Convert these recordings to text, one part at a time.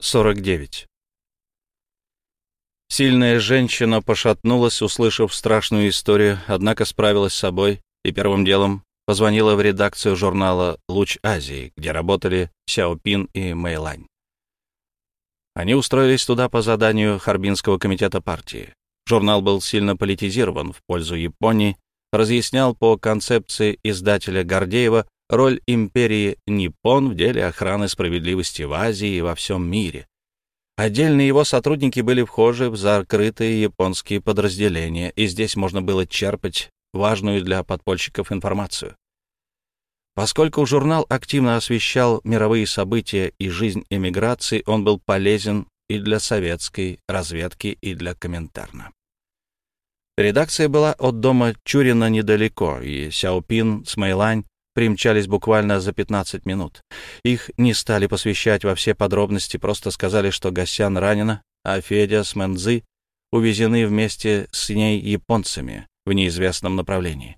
49. Сильная женщина пошатнулась, услышав страшную историю, однако справилась с собой и первым делом позвонила в редакцию журнала «Луч Азии», где работали Сяопин и Мэйлань. Они устроились туда по заданию Харбинского комитета партии. Журнал был сильно политизирован в пользу Японии, разъяснял по концепции издателя Гордеева роль империи Ниппон в деле охраны справедливости в Азии и во всем мире. Отдельные его сотрудники были вхожи в закрытые японские подразделения, и здесь можно было черпать важную для подпольщиков информацию. Поскольку журнал активно освещал мировые события и жизнь эмиграции, он был полезен и для советской разведки, и для Коминтерна. Редакция была от дома Чурина недалеко, и Сяопин с Мэйлань примчались буквально за 15 минут. Их не стали посвящать во все подробности, просто сказали, что Гасян ранена, а Федя с Мэнзы увезены вместе с ней японцами в неизвестном направлении.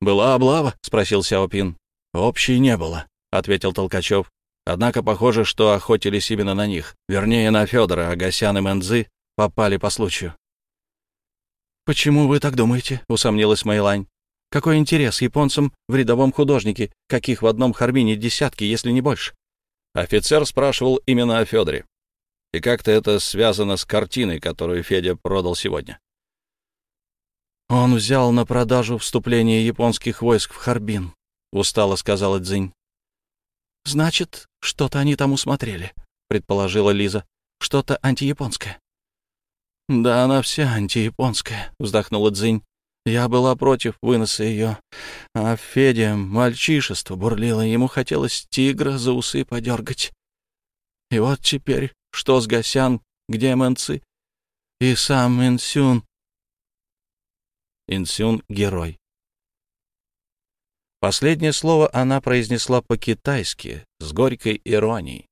«Была облава?» — спросил Сяопин. «Общей не было», — ответил Толкачев. «Однако похоже, что охотились именно на них. Вернее, на Федора, а Гасян и Мэнзы попали по случаю». «Почему вы так думаете?» — усомнилась Мэйлань. Какой интерес японцам в рядовом художнике, каких в одном Харбине десятки, если не больше? Офицер спрашивал именно о Федоре. И как-то это связано с картиной, которую Федя продал сегодня. «Он взял на продажу вступление японских войск в Харбин», — устало сказала Цзинь. «Значит, что-то они там усмотрели», — предположила Лиза. «Что-то антияпонское». «Да она вся антияпонская», — вздохнула Цзинь. Я была против выноса ее, а Федя мальчишество бурлило, ему хотелось тигра за усы подергать. И вот теперь что с Гасян, где Мэнцы? И сам Инсюн. Инсюн — герой. Последнее слово она произнесла по-китайски, с горькой иронией.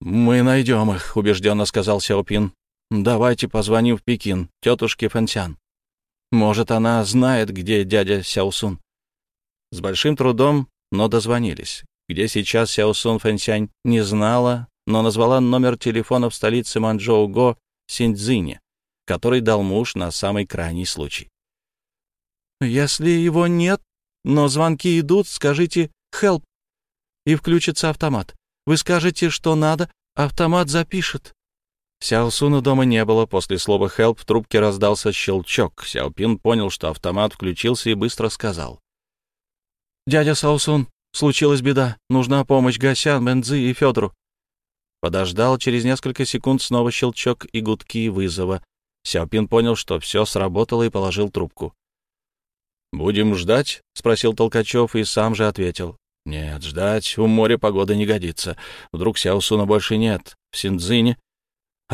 «Мы найдем их», — убежденно сказал Сяопин. «Давайте позвоним в Пекин, тетушке Фэнсян». Может, она знает, где дядя Сяосун. С большим трудом, но дозвонились. Где сейчас Сяосун Фэнсянь не знала, но назвала номер телефона в столице Манчжоу-Го Синьцзине, который дал муж на самый крайний случай. «Если его нет, но звонки идут, скажите «help» и включится автомат. Вы скажете, что надо, автомат запишет. Сяосуна дома не было. После слова «help» в трубке раздался щелчок. Сяопин понял, что автомат включился и быстро сказал. «Дядя Саусун, случилась беда. Нужна помощь Гасян, Бензы и Федору». Подождал, через несколько секунд снова щелчок и гудки вызова. Сяопин понял, что все сработало и положил трубку. «Будем ждать?» — спросил Толкачев и сам же ответил. «Нет, ждать у моря погода не годится. Вдруг Сяосуна больше нет. В Синдзине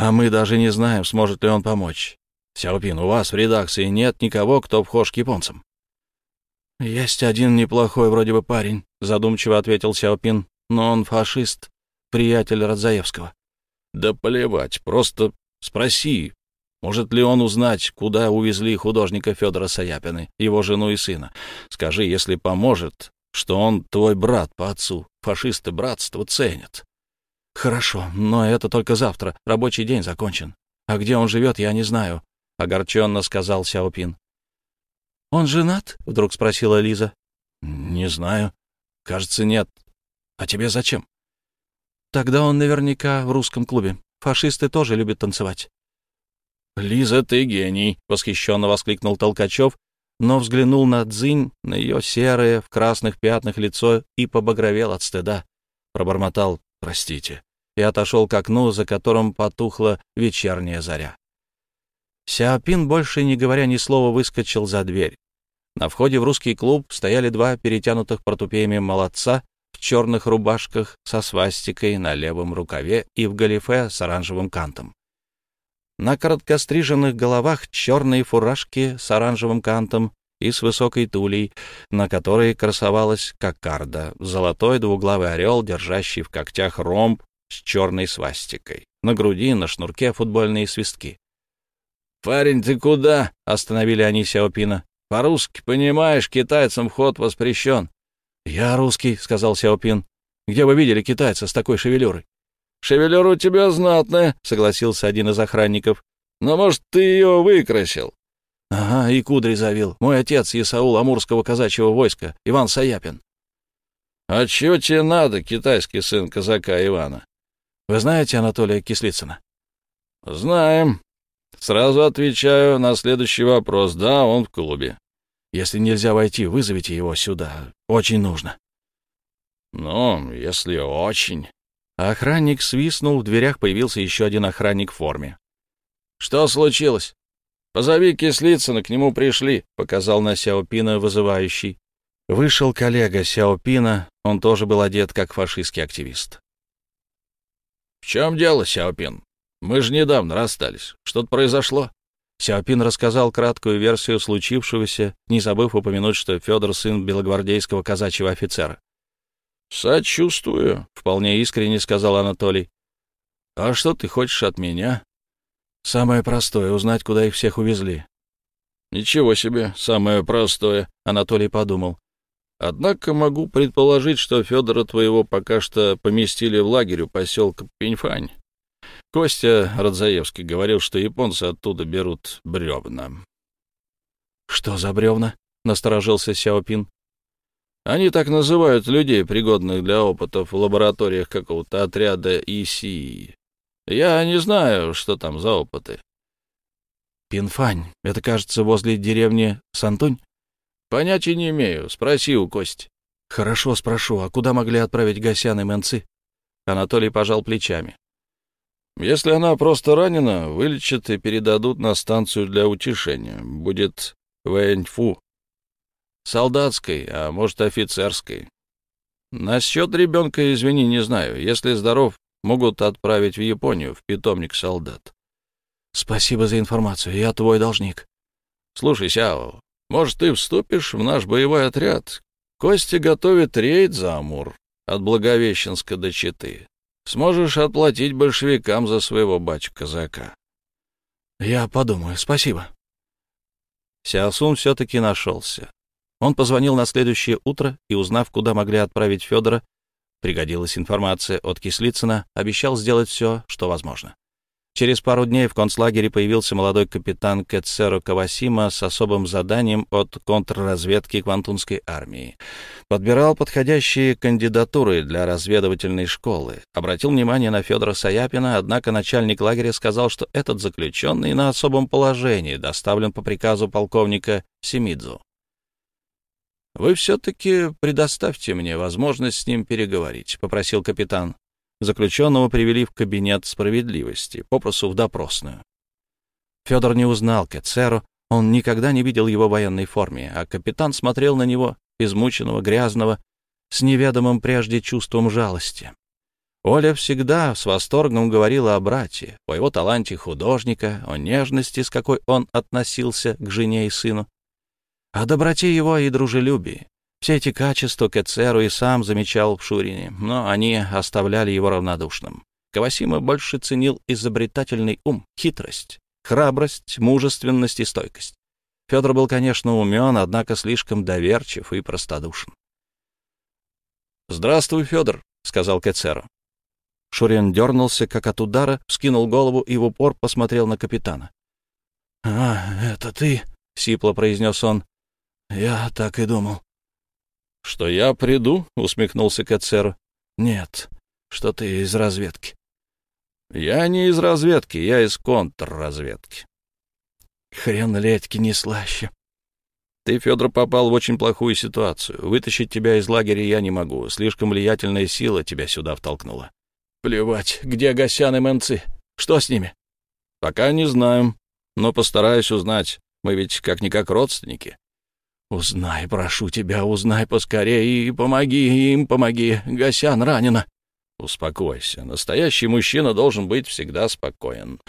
а мы даже не знаем, сможет ли он помочь. Сяопин, у вас в редакции нет никого, кто вхож к японцам. Есть один неплохой вроде бы парень, задумчиво ответил Сяопин, но он фашист, приятель Радзаевского. Да плевать, просто спроси, может ли он узнать, куда увезли художника Федора Саяпина, его жену и сына. Скажи, если поможет, что он твой брат по отцу. Фашисты братство ценят. «Хорошо, но это только завтра. Рабочий день закончен. А где он живет, я не знаю», — огорченно сказал Сяопин. «Он женат?» — вдруг спросила Лиза. «Не знаю. Кажется, нет. А тебе зачем?» «Тогда он наверняка в русском клубе. Фашисты тоже любят танцевать». «Лиза, ты гений!» — восхищенно воскликнул Толкачев, но взглянул на Дзинь, на ее серое в красных пятнах лицо и побагровел от стыда. Пробормотал простите, и отошел к окну, за которым потухла вечерняя заря. Сяопин, больше не говоря ни слова, выскочил за дверь. На входе в русский клуб стояли два перетянутых портупеями молодца в черных рубашках со свастикой на левом рукаве и в галифе с оранжевым кантом. На короткостриженных головах черные фуражки с оранжевым кантом и с высокой тулей, на которой красовалась кокарда, золотой двуглавый орел, держащий в когтях ромб с черной свастикой. На груди, на шнурке футбольные свистки. «Парень, ты куда?» — остановили они Сяопина. «По-русски, понимаешь, китайцам вход воспрещен». «Я русский», — сказал Сяопин. Где вы видели китайца с такой шевелюрой? «Шевелюра у тебя знатная», — согласился один из охранников. «Но, может, ты ее выкрасил?» «Ага, и кудри завил. Мой отец, Исаул Амурского казачьего войска, Иван Саяпин». «А чего тебе надо, китайский сын казака Ивана?» «Вы знаете Анатолия Кислицына?» «Знаем. Сразу отвечаю на следующий вопрос. Да, он в клубе». «Если нельзя войти, вызовите его сюда. Очень нужно». «Ну, если очень...» охранник свистнул, в дверях появился еще один охранник в форме. «Что случилось?» «Позови Кислицына, к нему пришли», — показал на Сяопина вызывающий. Вышел коллега Сяопина, он тоже был одет как фашистский активист. «В чем дело, Сяопин? Мы же недавно расстались. Что-то произошло?» Сяопин рассказал краткую версию случившегося, не забыв упомянуть, что Федор сын белогвардейского казачьего офицера. «Сочувствую», — вполне искренне сказал Анатолий. «А что ты хочешь от меня?» «Самое простое — узнать, куда их всех увезли». «Ничего себе, самое простое», — Анатолий подумал. «Однако могу предположить, что Федора твоего пока что поместили в лагерь у поселка Пеньфань. Костя Радзаевский говорил, что японцы оттуда берут бревна». «Что за бревна?» — насторожился Сяопин. Они так называют людей, пригодных для опытов в лабораториях какого-то отряда ИСИ. Я не знаю, что там за опыты. Пинфань, это, кажется, возле деревни Сантунь? Понятия не имею. Спроси у Кости. Хорошо, спрошу. А куда могли отправить Гасян и Мэнцы? Анатолий пожал плечами. Если она просто ранена, вылечат и передадут на станцию для утешения. Будет Вэньфу. Солдатской, а может, офицерской. Насчет ребенка, извини, не знаю. Если здоров, могут отправить в Японию, в питомник солдат. Спасибо за информацию, я твой должник. Слушай, Сяо, может, ты вступишь в наш боевой отряд? Костя готовит рейд за Амур от Благовещенска до Читы. Сможешь отплатить большевикам за своего бачу-казака. Я подумаю, спасибо. Сяосун все-таки нашелся. Он позвонил на следующее утро и, узнав, куда могли отправить Федора, пригодилась информация от Кислицына, обещал сделать все, что возможно. Через пару дней в концлагере появился молодой капитан Кэцеро Кавасима с особым заданием от контрразведки Квантунской армии. Подбирал подходящие кандидатуры для разведывательной школы. Обратил внимание на Федора Саяпина, однако начальник лагеря сказал, что этот заключенный на особом положении доставлен по приказу полковника Семидзу. «Вы все-таки предоставьте мне возможность с ним переговорить», — попросил капитан. Заключенного привели в кабинет справедливости, попросту в допросную. Федор не узнал Кецеру, он никогда не видел его в военной форме, а капитан смотрел на него, измученного, грязного, с неведомым прежде чувством жалости. Оля всегда с восторгом говорила о брате, о его таланте художника, о нежности, с какой он относился к жене и сыну, о доброте его и дружелюбии. Все эти качества Кецеру и сам замечал в Шурине, но они оставляли его равнодушным. Кавасима больше ценил изобретательный ум, хитрость, храбрость, мужественность и стойкость. Федор был, конечно, умен, однако слишком доверчив и простодушен. «Здравствуй, Федор», — сказал Кецеру. Шурин дернулся, как от удара, вскинул голову и в упор посмотрел на капитана. «А, это ты?» — сипло произнес он. «Я так и думал». «Что я приду?» — усмехнулся Кацер. «Нет, что ты из разведки». «Я не из разведки, я из контрразведки». «Хрен ледьки не слаще». «Ты, Федор, попал в очень плохую ситуацию. Вытащить тебя из лагеря я не могу. Слишком влиятельная сила тебя сюда втолкнула». «Плевать, где Гасян и Мэнцы? Что с ними?» «Пока не знаем, но постараюсь узнать. Мы ведь как-никак родственники». «Узнай, прошу тебя, узнай поскорее и помоги им, помоги. Гасян ранена». «Успокойся. Настоящий мужчина должен быть всегда спокоен.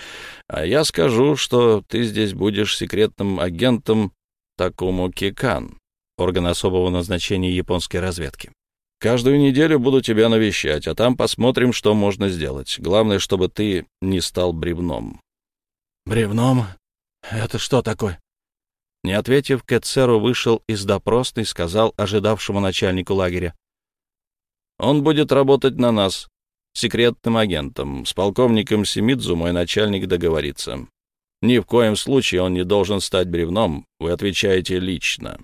А я скажу, что ты здесь будешь секретным агентом Такому Кикан, орган особого назначения японской разведки. Каждую неделю буду тебя навещать, а там посмотрим, что можно сделать. Главное, чтобы ты не стал бревном». «Бревном? Это что такое?» Не ответив, Кетцеру вышел из допросной, сказал ожидавшему начальнику лагеря. Он будет работать на нас, секретным агентом. С полковником Семидзу мой начальник договорится. Ни в коем случае он не должен стать бревном, вы отвечаете лично.